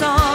song.